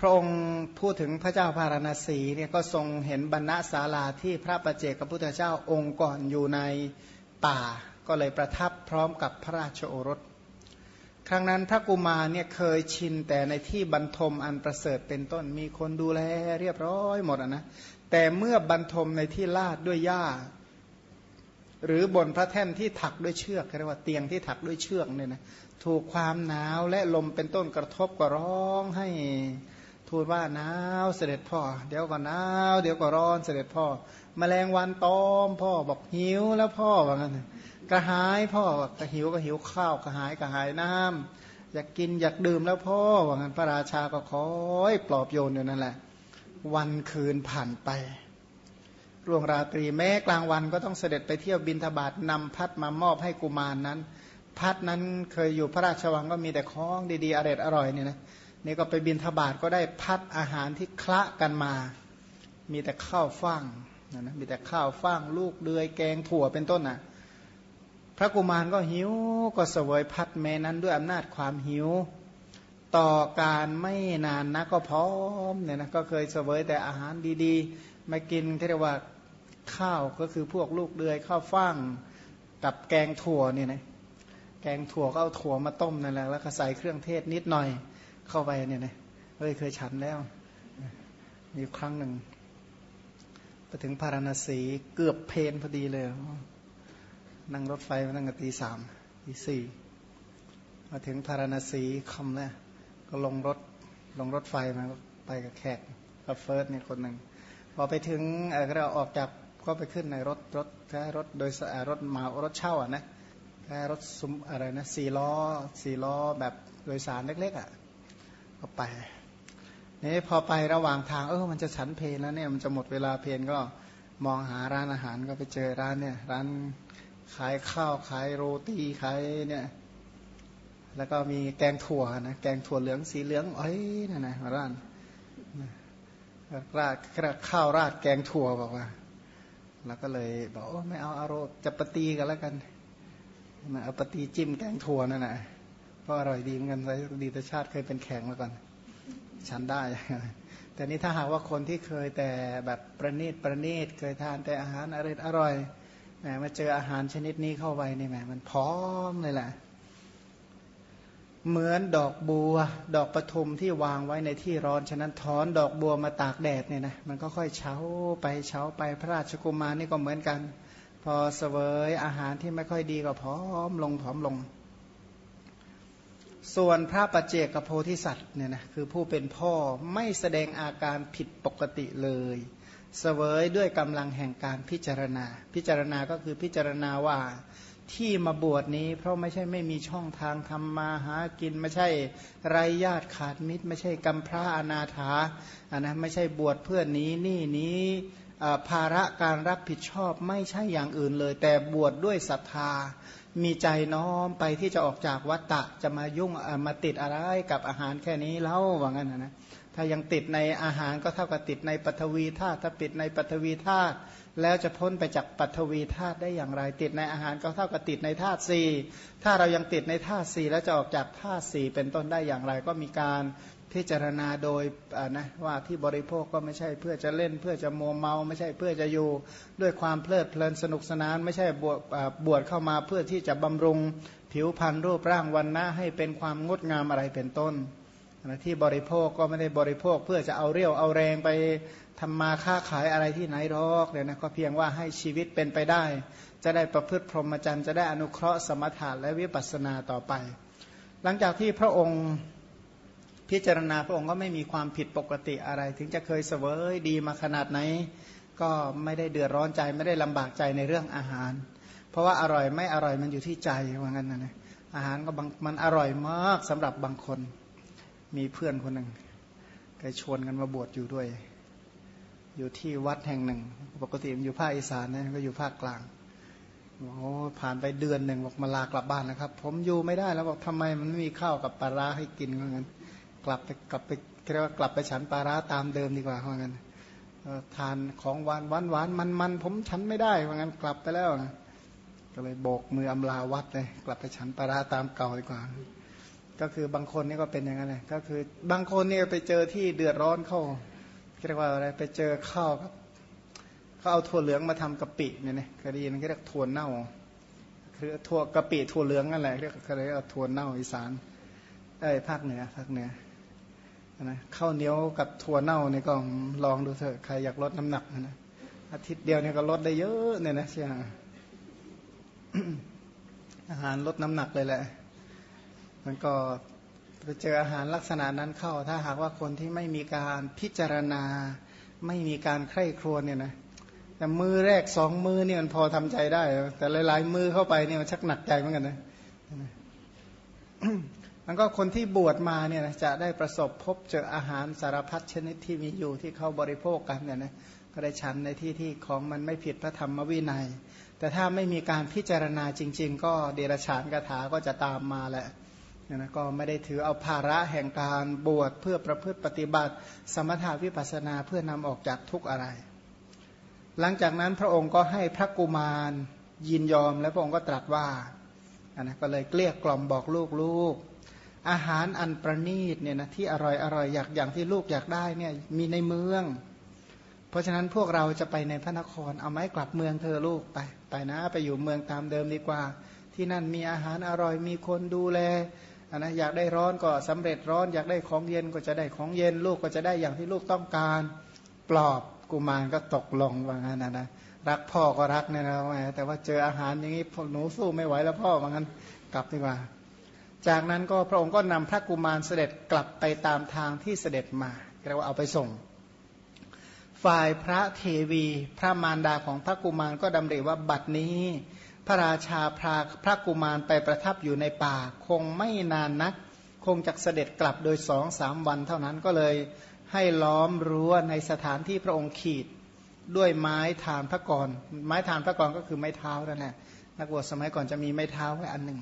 พระองค์พูดถึงพระเจ้าพาราณสีเนี่ยก็ทรงเห็นบรรณศาลาที่พระประเจกพระพุทธเจ้าองค์ก่อนอยู่ในป่า ก็เลยประทับพร้อมกับพระราชโอรส ครั้งนั้นพระกุมารเนี่ยเคยชินแต่ในที่บรรทมอันประเสริฐเป็นต้นมีคนดูแลเรียบร้อยหมดนะแต่เมื่อบรรทมในที่ลาดด้วยหญ้า หรือบนพระแท่นที่ถักด้วยเชือกเรียกว่าเตียงที่ถักด้วยเชือกเนี่ยนะถูกความหนาวและลมเป็นต้นกระทบก็ร้องให้ ทูลว่าหนาวเสด็จพ่อ เดี๋ยวก็หนาวเดี๋ยวก็ร้อนเสด็จพ่อมแมลงวันตอมพ่อบอกหิวแล้วพ่อว่างั้นกระหายพ่อก็หิวก็หิวข้าวกระหายกระหายน้ำอยากกินอยากดื่มแล้วพ่อว่างั้นพระราชาก็คอยปลอบโยนอยู่นั่นแหละ วันคืนผ่านไปร่วงราตรีแม้กลางวันก็ต้องเสด็จไปเที่ยวบินทบาทนำพัดมามอบให้กุมารนนั้น พัดนั้นเคยอยู่พระราชวังก็มีแต่ของดีๆอร่อยอร่อยเนี่ยนะ นี่ก็ไปบินทบาทก็ได้พัดอาหารที่คละกันมา มีแต่ข้าวฟ่างนะมีแต่ข้าวฟ่างลูกเดือยแกงถั่วเป็นต้นนะ่ะ พระกุมารก็หิวก็เสวยพัดแม่นั้นด้วยอำนาจความหิว ต่อการไม่นานนะก็พร้อมเนี่ยนะก็เคยเสวยแต่อาหารดีๆ มากินที่เรียกว่าข้าวก็คือพวกลูกเดือยข้าวฟ่างกับแกงถั่วเนี่ยนะแกงถั่วก็เอาถั่วมาต้มนั่นแหละแล้วก็ใส่เครื่องเทศนิดหน่อย เข้าไปเนี่ยนะเฮ้ยเคยฉันแล้ว มีครั้งหนึ่งไปถึงพาราณสีเกือบเพนพอดีเลย นั่งรถไฟมาตั้งแต่ตีสามตีสี่มาถึงพาราณสีคำแล้วก็ลงรถลงรถไฟมาไปกับแขกกับเฟิร์สเนี่ยคนหนึ่งพอไปถึงเราออกจากก็ไปขึ้นในรถรถแค่รถโดยสารถมารถเช่าอะนะแค่รถซุ้มอะไรนะสี่ล้อสี่ล้อแบบโดยสารเล็กๆอะ ก็ไปนี่พอไประหว่างทางเออมันจะฉันเพลแล้วเนี่ยมันจะหมดเวลาเพลก็มองหาร้านอาหารก็ไปเจอร้านเนี่ยร้านขายข้าวขายโรตีขายเนี่ยแล้วก็มีแกงถั่วนะแกงถั่วเหลืองสีเหลืองเอ้ยนั่นนะร้านราดข้าวราดแกงถั่วบอกว่า แล้วก็เลยบอกโอ้ไม่เอาอารมณ์จะปฏิกันแล้วกันเอาปฏิจิ้มแกงถั่วนั่นแหละ ก็อร่อยดีเหมือนกันดีต่ชาติเคยเป็นแข็งมาก่อน ฉันได้ แต่นี้ถ้าหากว่าคนที่เคยแต่แบบประณีตประณีตเคยทานแต่อาหารอร่อยอร่อยแหมมาเจออาหารชนิดนี้เข้าไปนี่แหมมันพร้อมเลยแหละเหมือนดอกบัว ดอกปทุมที่วางไว้ในที่ร้อน ฉะนั้นถอนดอกบัวมาตากแดดเนี่ยนะมันก็ค่อยเช้าไปเช้าไปพระราชกุมารนี่ก็เหมือนกัน พอเสวยอาหารที่ไม่ค่อยดีก็พร้อมลงผอมลง ส่วนพระปัจเจกโพธิสัตว์เนี่ยนะคือผู้เป็นพ่อไม่แสดงอาการผิดปกติเลยเสวยด้วยกำลังแห่งการพิจารณา พิจารณาก็คือพิจารณาว่าที่มาบวชนี้ เพราะไม่ใช่ไม่มีช่องทางทำมาหากิน ไม่ใช่ไรญาติขาดมิตร ไม่ใช่กำพร้าอนาถาอันนะไม่ใช่บวชเพื่อนนี้นี่นี้ภาระการรับผิดชอบไม่ใช่อย่างอื่นเลย แต่บวชดด้วยศรัทธา มีใจน้อมไปที่จะออกจากวัตตะจะมายุ่งมาติดอะไรกับอาหารแค่นี้เล่าว่างั้นนะถ้ายังติดในอาหารก็เท่ากับติดในปฐวีธาตุถ้าติดในปฐวีธาตุแล้วจะพ้นไปจากปฐวีธาตุได้อย่างไร ติดในอาหารก็เท่ากับติดในธาตุสี่ถ้าเรายังติดในธาตุสี่แล้วจะออกจากธาตุสี่เป็นต้นได้อย่างไร ก็มีการ พิจารณาโดยนะว่าที่บริโภคก็ไม่ใช่เพื่อจะเล่น เพื่อจะโมเมา ไม่ใช่เพื่อจะอยู่ด้วยความเพลิดเพลินสนุกสนาน ไม่ใช่บวชบวชเข้ามาเพื่อที่จะบำรุงผิวพรรณรูปร่างวันนะให้เป็นความงดงามอะไรเป็นต้นนะที่บริโภคก็ไม่ได้บริโภคเพื่อจะเอาเรี่ยวเอาแรงไปทำมาค้าขายอะไรที่ไหนหรอกเลยนะก็เพียงว่าให้ชีวิตเป็นไปได้ จะได้ประพฤติพรหมจรรย์จะได้อนุเคราะห์สมถะและวิปัสสนาต่อไป หลังจากที่พระองค์ พิจารณาพระองค์ก็ไม่มีความผิดปกติอะไร ถึงจะเคยเสวยดีมาขนาดไหน ก็ไม่ได้เดือดร้อนใจไม่ได้ลำบากใจในเรื่องอาหาร เพราะว่าอร่อยไม่อร่อยมันอยู่ที่ใจว่างั้นนะอาหารก็บางมันอร่อยมากสำหรับบางคน มีเพื่อนคนหนึ่งเคยชวนกันมาบวชอยู่ด้วย อยู่ที่วัดแห่งหนึ่ง ปกติมันอยู่ภาคอีสานนะก็อยู่ภาคกลางโอ้ผ่านไปเดือนหนึ่งบอกมาลากลับบ้านนะครับ ผมอยู่ไม่ได้แล้วบอกทำไมมันไม่มีข้าวกับปลาร้าให้กินเหมือนกัน กลับไปกลับไปเรียกว่ากลับไปฉันปลาร้าตามเดิมดีกว่าเพราะงั้นทานของหวานหวานหวานมันมันผมฉันไม่ได้เพราะงั้นกลับไปแล้วก็เลยโบกมืออำลาวัดเลยกลับไปฉันปลาร้าตามเก่าดีกว่า ก็คือบางคนนี่ก็เป็นอย่างนั้นเลยก็คือบางคนนี่ไปเจอที่เดือดร้อนเข้าเรียกว่าอะไรไปเจอข้าวครับเขาเอาถั่วเหลืองมาทำกะปิเนี่ยนะคดีนั้นเรียกถั่วเน่าคือถั่วกะปิถั่วเหลืองนั่นแหละเรียกเขาเรียกถั่วเน่าอีสานเอ้ยภาคเหนือภาคเหนือ นะข้าวเหนียวกับถั่วเน่าเนี่ยก็ลองดูเถอะใครอยากลดน้ำหนักนะอาทิตย์เดียวเนี่ยก็ลดได้เยอะเนี่ยนะเชียอาหารลดน้ำหนักเลยแหละ มันก็ไปเจออาหารลักษณะนั้นเข้า ถ้าหากว่าคนที่ไม่มีการพิจารณา ไม่มีการใคร่ครวญเนี่ยนะแต่มือแรกสองมือเนี่ยมันพอทำใจได้ แต่หลาย ๆ มือเข้าไปเนี่ยมันชักหนักใจเหมือนกันนะ มันก็คนที่บวชมาเนี่ยจะได้ประสบพบเจออาหารสารพัดชนิดที่มีอยู่ที่เขาบริโภคกันเนี่ยนะก็ได้ฉันในที่ที่ของมันไม่ผิดพระธรรมวินัย แต่ถ้าไม่มีการพิจารณาจริง ๆ ก็เดรัจฉานคาถาก็จะตามมาแหละนะก็ไม่ได้ถือเอาภาระแห่งการบวชเพื่อประพฤติปฏิบัติ สมถาวิปัสนาเพื่อนำออกจากทุกอะไร หลังจากนั้นพระองค์ก็ให้พระกุมารยินยอมแล้วพระองค์ก็ตรัสว่าอันนะก็เลยเกลี้ยกล่อมบอกลูกลูก อาหารอันประณีตเนี่ยนะที่อร่อยอร่อยอยากอย่างที่ลูกอยากได้เนี่ยมีในเมือง เพราะฉะนั้นพวกเราจะไปในพระนครเอาไม้กลับเมืองเธอลูกไปไปนะไปอยู่เมืองตามเดิมดีกว่า ที่นั่นมีอาหารอร่อยมีคนดูแลนะอยากได้ร้อนก็สำเร็จร้อน อยากได้ของเย็นก็จะได้ของเย็นลูกก็จะได้อย่างที่ลูกต้องการปลอบกุมารก็ตกลงว่างั้นนะนะรักพ่อก็รักเนี่ยนะแต่ว่าเจออาหารอย่างนี้หนูสู้ไม่ไหวแล้วพ่อว่างั้นกลับดีกว่า จากนั้นก็พระองค์ก็นำพระกุมารเสด็จกลับไปตามทางที่เสด็จมาเรียกว่าเอาไปส่ง ฝ่ายพระเทวีพระมารดาของพระกุมารก็ดำริว่าบัดนี้ พระราชาพาพระกุมารไปประทับอยู่ในป่า คงไม่นานนัก คงจะเสด็จกลับโดยสองสามวันเท่านั้นก็เลยให้ล้อมรั้วในสถานที่พระองค์ขีดด้วยไม้ฐานพระกรไม้ฐานพระกรก็คือไม้เท้านั่นแหละนักบวชสมัยก่อนจะมีไม้เท้าไว้อันหนึ่ง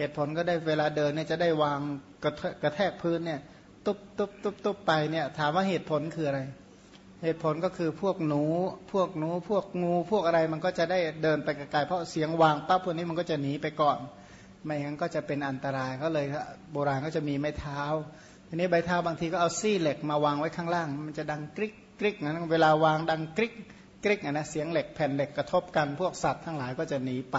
เหตุผลก็ได้เวลาเดินเนี่ยจะได้วางกระกระแทกพื้นเนี่ย ตุ๊บตุ๊บตุ๊บตุ๊บไปเนี่ย ถามว่าเหตุผลคืออะไร เหตุผลก็คือพวกหนู พวกหนู พวกงู พวกอะไรมันก็จะได้เดินไปไกลๆเพราะเสียงวางปั๊บพวกนี้มันก็จะหนีไปก่อน ไม่งั้นก็จะเป็นอันตรายก็เลยโบราณก็จะมีไม้เท้าทีนี้ใบเท้าบางทีก็เอาซี่เหล็กมาวางไว้ข้างล่าง มันจะดังกริ๊กกริ๊กนะเวลาวางดังกริ๊กกริ๊กนะเสียงเหล็กแผ่นเหล็กกระทบกันพวกสัตว์ทั้งหลายก็จะหนีไป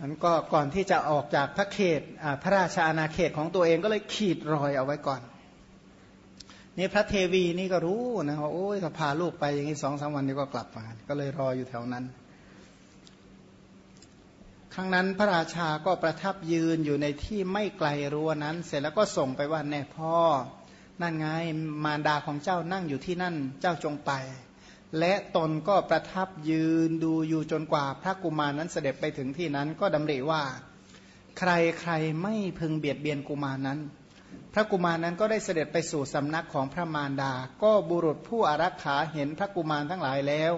นั้นก็ก่อนที่จะออกจากพระเขตพระราชาอาณาเขตของตัวเองก็เลยขีดรอยเอาไว้ก่อนนี่พระเทวีนี่ก็รู้นะว่าโอ้ยถ้าพาลูกไปอย่างนี้สองสามวันนี้ก็กลับมา ก็เลยรออยู่แถวนั้น ครั้งนั้นพระราชาก็ประทับยืนอยู่ในที่ไม่ไกลรั้วนั้น เสร็จแล้วก็ส่งไปว่าแน่พ่อ นั่นไงมารดาของเจ้านั่งอยู่ที่นั่น เจ้าจงไป และตนก็ประทับยืนดูอยู่จนกว่าพระกุมารนั้นเสด็จไปถึงที่นั้นก็ดำริว่า ใครใครไม่พึงเบียดเบียนกุมารนั้น พระกุมารนั้นก็ได้เสด็จไปสู่สำนักของพระมารดา ก็บุรุษผู้อารักขาเห็นพระกุมารทั้งหลายแล้ว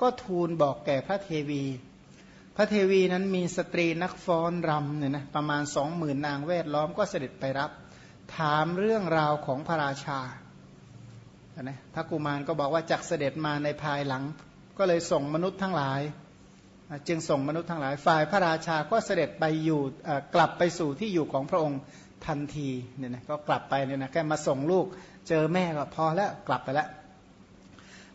ก็ทูลบอกแก่พระเทวี พระเทวีนั้นมีสตรีนักฟ้อนรำเนี่ยนะประมาณสองหมื่นนางแวดล้อมก็เสด็จไปรับ ถามเรื่องราวของพระราชา นะพระกุมารก็บอกว่าจักเสด็จมาในภายหลัง ก็เลยส่งมนุษย์ทั้งหลาย จึงส่งมนุษย์ทั้งหลาย ฝ่ายพระราชาก็เสด็จไปอยู่กลับไปสู่ที่อยู่ของพระองค์ทันทีเนี่ยนะก็กลับไปเนี่ยนะแค่มาส่งลูกเจอแม่ก็พอแล้วกลับไปแล้ว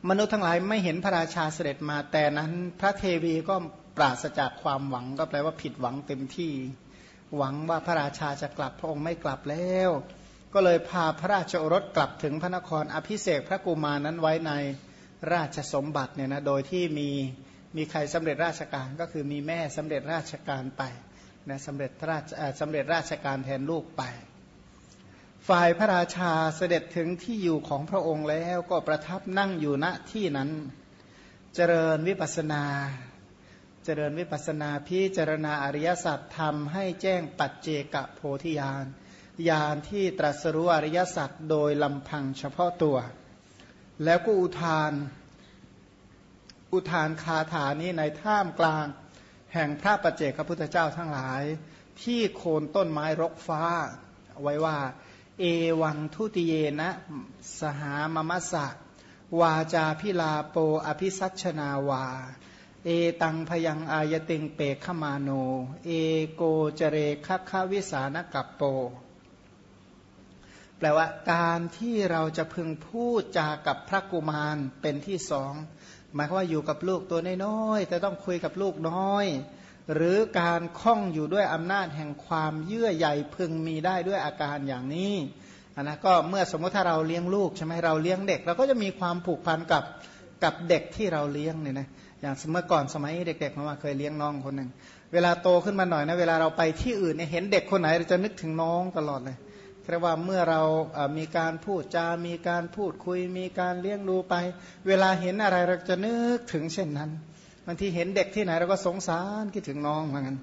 มนุษย์ทั้งหลายไม่เห็นพระราชาเสด็จมาแต่นั้นพระเทวีก็ปราศจากความหวังก็แปลว่าผิดหวังเต็มที่ หวังว่าพระราชาจะกลับพระองค์ไม่กลับแล้ว ก็เลยพาพระราชโอรสกลับถึงพระนครอภิเษกพระกุมารนั้นไว้ในราชสมบัติเนี่ยนะโดยที่มีมีใครสำเร็จราชการก็คือมีแม่สำเร็จราชการไปนะสำเร็จราชสำเร็จราชการแทนลูกไป ฝ่ายพระราชาเสด็จถึงที่อยู่ของพระองค์แล้วก็ประทับนั่งอยู่ณที่นั้นเจริญวิปัสนา เจริญวิปัสนาพิจารณาอริยสัจทำให้แจ้งปัจเจกโพธิญาณ ญาณที่ตรัสรู้อริยสัจโดยลำพังเฉพาะตัว แล้วก็อุทาน อุทานคาถานี้ในท่ามกลาง แห่งพระประเจกพระพุทธเจ้าทั้งหลาย ที่โคนต้นไม้รกฟ้า ไว้ว่า เอวังทุติเยนะ สหามมัสสะ วาจาพิลาโปอภิสัชนาวาเอตังพยังอายติงเปกขมาโน เอโกเจเรคัควิสานกัปโป แปลว่าการที่เราจะพึงพูดจากับพระกุมารเป็นที่สองหมายความว่าอยู่กับลูกตัวน้อยๆแต่ต้องคุยกับลูกน้อย หรือการคล้องอยู่ด้วยอำนาจแห่งความเยื่อใยพึงมีได้ด้วยอาการอย่างนี้นนะก็เมื่อสมมติถ้าเราเลี้ยงลูกใช่ไหมเราเลี้ยงเด็กเราก็จะมีความผูกพันกับกับเด็กที่เราเลี้ยงเนี่ยนะอย่างเมื่อก่อนสมัยเด็กๆมาเคยเลี้ยงน้องคนหนึ่งเวลาโตขึ้นมาหน่อยนะเวลาเราไปที่อื่นเนี่ยเห็นเด็กคนไหนเราจะนึกถึงน้องตลอดเลย เรียกว่าเมื่อเรามีการพูดจา มีการพูดคุย มีการเลี้ยงดูไป เวลาเห็นอะไรเราจะนึกถึงเช่นนั้นบางทีเห็นเด็กที่ไหนเราก็สงสารคิดถึงน้องเหมือนกัน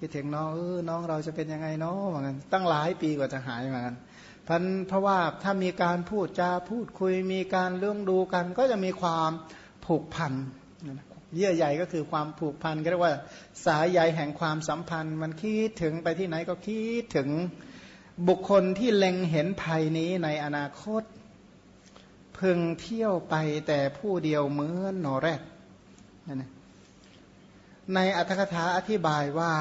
คิดถึงน้องเออน้องเราจะเป็นยังไงน้องเหมือนกันตั้งหลายปีกว่าจะหายเหมือนกันพันเพราะว่าถ้ามีการพูดจาพูดคุย มีการเรื่องดูกัน ก็จะมีความผูกพันเยื่อใยก็คือความผูกพันก็เรียกว่าสายใยแห่งความสัมพันธ์ มันคิดถึงไปที่ไหนก็คิดถึง บุคคลที่เล็งเห็นภัยนี้ในอนาคตพึงเที่ยวไปแต่ผู้เดียวเหมือนนอแรกในอัตถกถาอธิบายว่า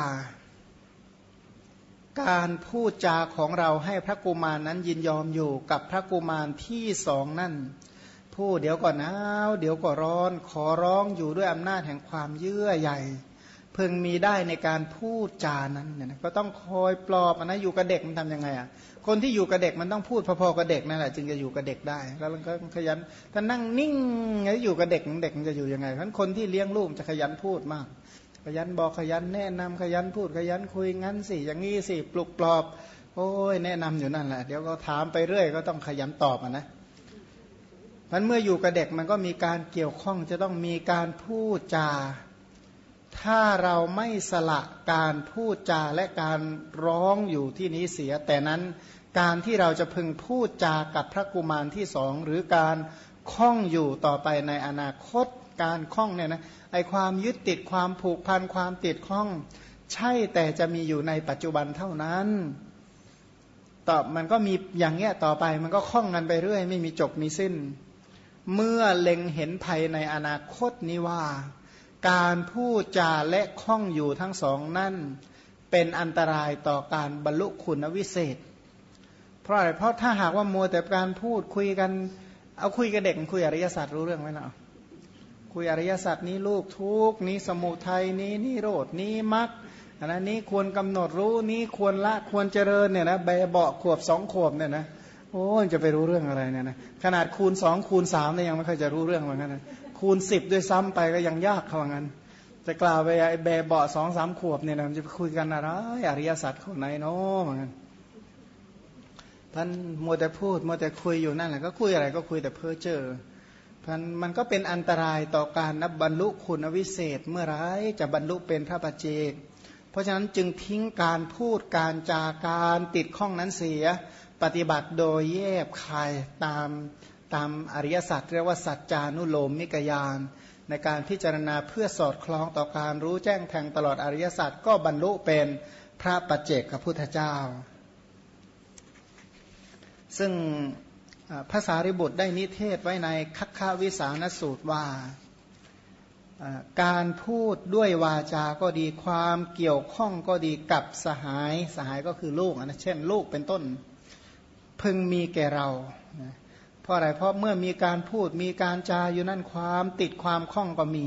การพูดจาของเราให้พระกุมารนนั้นยินยอมอยู่กับพระกุมารที่สองนั่นพูดเดี๋ยวก่อนหนาว เดี๋ยวก็ร้อน ขอร้องอยู่ด้วยอำนาจแห่งความเยื่อใหญ่ พึงมีได้ในการพูดจานั้นเนี่ยก็ต้องคอยปลอบนะอยู่กับเด็กมันทำยังไงอะคนที่อยู่กับเด็กมันต้องพูดพอๆกับเด็กนั่นแหละจึงจะอยู่กับเด็กได้ แล้วมันก็ขยันถ้านั่งนิ่งแล้วอยู่กับเด็กเด็กมันจะอยู่ยังไงเพราะคนที่เลี้ยงลูกจะขยันพูดมาก ขยันบอกขยันแนะนำขยันพูดขยันคุยงั้นสิอย่างนี้สิปลุกปลอบ โอ้ยแนะนำอยู่นั่นแหละเดี๋ยวก็ถามไปเรื่อยก็ต้องขยันตอบอะนะมันเมื่ออยู่กับเด็กมันก็มีการเกี่ยวข้องจะต้องมีการพูดจา ถ้าเราไม่สละการพูดจาและการร้องอยู่ที่นี้เสีย แต่นั้นการที่เราจะพึงพูดจากับพระกุมารที่สองหรือการคล้องอยู่ต่อไปในอนาคตการคล้องเนี่ยนะไอความยึดติดความผูกพันความติดข้อง ใช่แต่จะมีอยู่ในปัจจุบันเท่านั้นต่อมันก็มีอย่างเงี้ยต่อไปมันก็คล้องกันไปเรื่อย ไม่มีจบมีสิ้น เมื่อเล็งเห็นภัยในอนาคตนี้ว่า การพูดจาและคล้องอยู่ทั้งสองนั่น เป็นอันตรายต่อการบรรลุคุณวิเศษ เพราะอะไรเพราะถ้าหากว่ามัวแต่การพูดคุยกัน เอาคุยกับเด็กคุยอริยสัจรู้เรื่องไหมเนาะคุยอริยสัจนี้ลูกทุกนี้สมุทัยนี้นี่โรดนี้มักอันนี้ควรกำหนดรู้นี้ควรละควรเจริญเนี่ยนะใบเบาขวบสองขวบเนี่ยนะโอ้จะไปรู้เรื่องอะไรเนี่ยนะขนาดคูณสองคูณสามเนี่ยยังไม่เคยจะรู้เรื่องเหมือนกันนะ คูณสิบด้วยซ้ำไปก็ยังยากเขาเหมือนกันจะกล่าวไปไอ้แบบเบาสองสามขวบเนี่ยนะจะไปคุยกันอะไรอริยสัจข้อไหนเนาะเหมือนกันท่านมัวแต่พูดมัวแต่คุยอยู่นั่นแหละก็คุยอะไรก็คุยแต่เพ้อเจ้อท่านมันก็เป็นอันตรายต่อการนับบรรลุคุณวิเศษเมื่อไรจะบรรลุเป็นพระปัจเจก เพราะฉะนั้นจึงทิ้งการพูดการจาการติดข้องนั้นเสีย ปฏิบัติโดยแยบคายตาม ตามอริยสัจเรียกว่าสัจจานุโลมมิกยาน ในการพิจารณาเพื่อสอดคล้องต่อการรู้แจ้งแทงตลอดอริยสัจก็บรรลุเป็นพระปัจเจกพุทธเจ้า ซึ่งภาษาริบุตรได้นิเทศไว้ในคัคคาวิสานสูตรว่าการพูดด้วยวาจาก็ดีความเกี่ยวข้องก็ดีกับสหายสหายก็คือลูกนะเช่น ลูกเป็นต้น พึงมีแก่เรา เพราะอะไรเพราะเมื่อมีการพูดมีการจาอยู่นั่นความติดความคล่องก็มี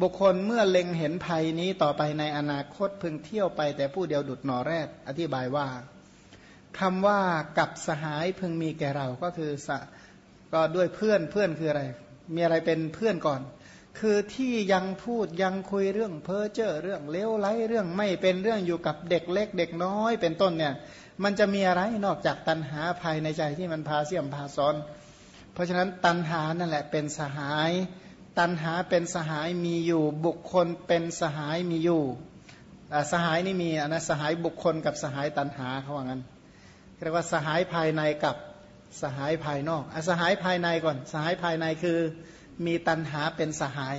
บุคคลเมื่อเล็งเห็นภัยนี้ต่อไปในอนาคตพึงเที่ยวไปแต่ผู้เดียวดุดหนอแรก อธิบายว่าคำว่ากับสหายพึงมีแก่เราก็คือสก็ด้วยเพื่อนเพื่อนคืออะไร มีอะไรเป็นเพื่อนก่อน คือที่ยังพูดยังคุยเรื่องเพ้อเจ้อเรื่องเลวไร้เรื่องไม่เป็นเรื่องอยู่กับเด็กเล็ก เด็กน้อยเป็นต้นเนี่ย มันจะมีอะไรนอกจากตัณหาภายในใจที่มันพาเสี่ยมพาซ้อน เพราะฉะนั้นตัณหานั่นแหละเป็นสหาย ตัณหาเป็นสหายมีอยู่ บุคคลเป็นสหายมีอยู่สหายนี่มีนะสหายบุคคลกับสหายตัณหาเขาว่างั้นเรียกว่าสหายภายในกับสหายภายนอกอสหายภายในก่อน สหายภายในคือมีตัณหาเป็นสหาย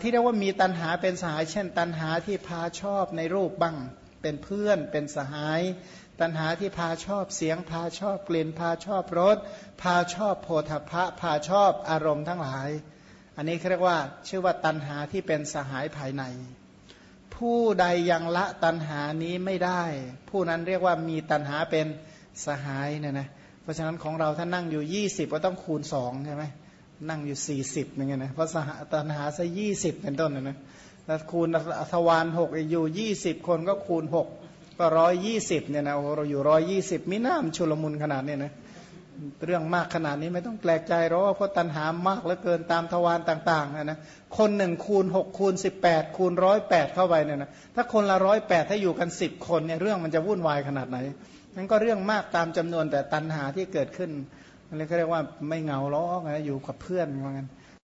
ที่เรียกว่ามีตัณหาเป็นสหาย เช่น ตัณหาที่พาชอบในรูปบ้าง เป็นเพื่อนเป็นสหาย ตัณหาที่พาชอบเสียง พาชอบกลิ่น พาชอบรส พาชอบโพธพะพาชอบอารมณ์ทั้งหลาย อันนี้เรียกว่าชื่อว่าตันหาที่เป็นสหายภายใน ผู้ใดยังละตันหานี้ไม่ได้ ผู้นั้นเรียกว่ามีตันหาเป็นสหายเนี่ยนะเพราะฉะนั้นของเราถ้านั่งอยู่ 20 ก็ต้องคูณ2ใช่ไหมนั่งอยู่ 40อย่างเงี้ยนะเพราะสหตันหาซะยี่สิบเป็นต้นนะนะ แล้วคูณทวารหกอยู่20คนก็คูณ6ก็ร้อยยี่สิบเนี่ยนะโอ้เราอยู่ร้อยยี่สิบมิน้ำชุลมุนขนาดเนี้นะเรื่องมากขนาดนี้ไม่ต้องแปลกใจหรอกเพราะตันหามากเหลือเกินตามทวารต่างๆนะนะคนหนึ่งคูณหกคูณสิบแปดคูณร้อยแปดเข้าไปเนี่ยนะถ้าคนละร้อยแปดถ้าอยู่กันสิบคนเนี่ยเรื่องมันจะวุ่นวายขนาดไหนนั่นก็เรื่องมากตามจำนวนแต่ตันหาที่เกิดขึ้นมันเลยเขาเรียกว่าไม่เหงาล้อกนะอยู่กับเพื่อนว่างั้น